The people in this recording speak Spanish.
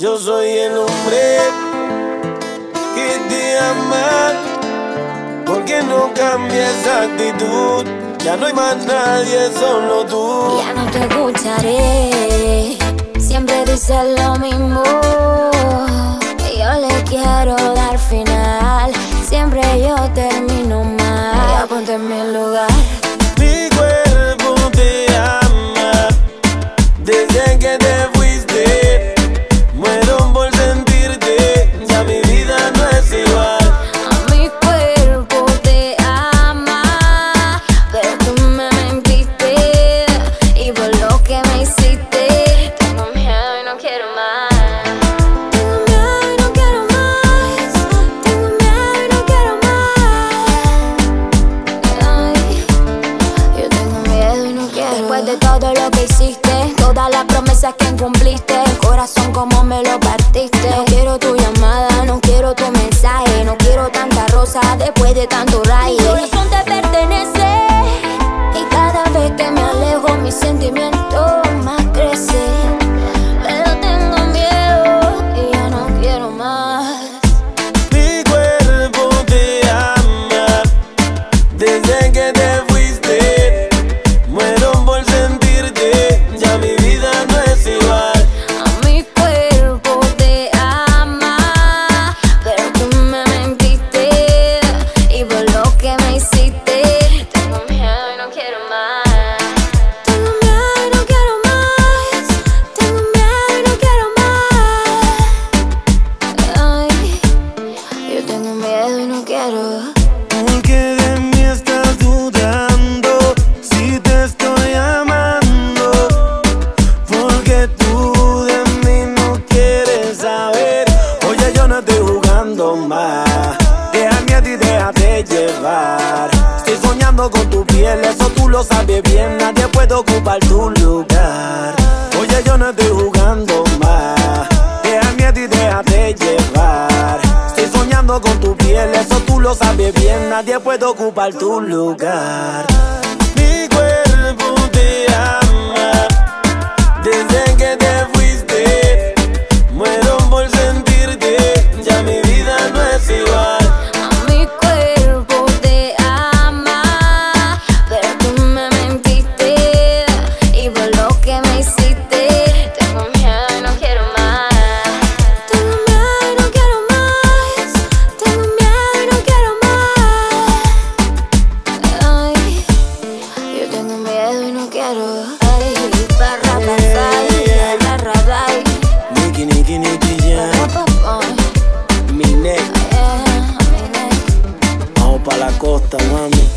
Yo soy el hombre que te ama, porque no cambia esa actitud. Ya no hay más nadie, solo tú. Ya no te escucharé, siempre dices lo mismo de todo lo que hiciste, todas las promesas que incumpliste. con tu piel, eso tú lo sabes bien, nadie puede ocupar tu lugar. Oye, yo no estoy jugando más, deja miedo y déjate llevar. Estoy soñando con tu piel, eso tú lo sabes bien, nadie puede ocupar tu lugar. Mi cuerpo te ama, desde que te fui. quiero. Ay, perra pasai, yeah. la. Niki, niki, niki, ya. Eh, mi neck. Vamos pa' la costa, mami.